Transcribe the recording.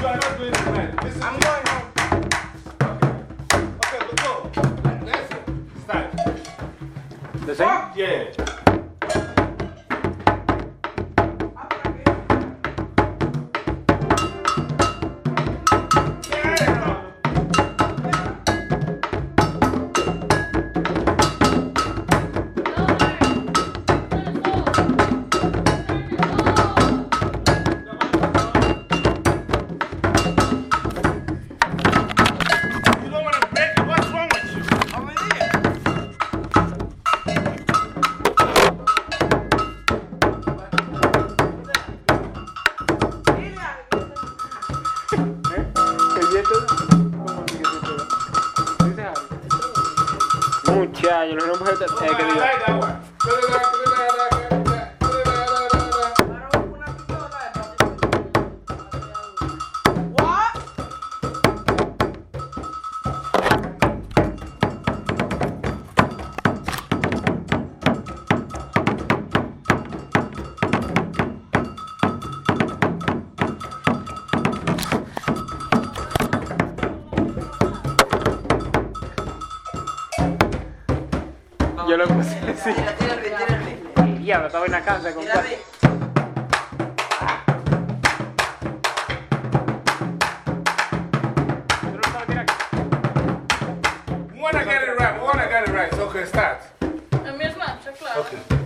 You are not doing it tonight. Listen I'm going home. Okay, let's go. Let's. Start. The same? Yeah. Muchacho, no nos que I diga. Yo lo puse así. Diablo, estaba en la casa. We want to get it right. To get it right. So, okay, start. A mesma, já claro. Okay.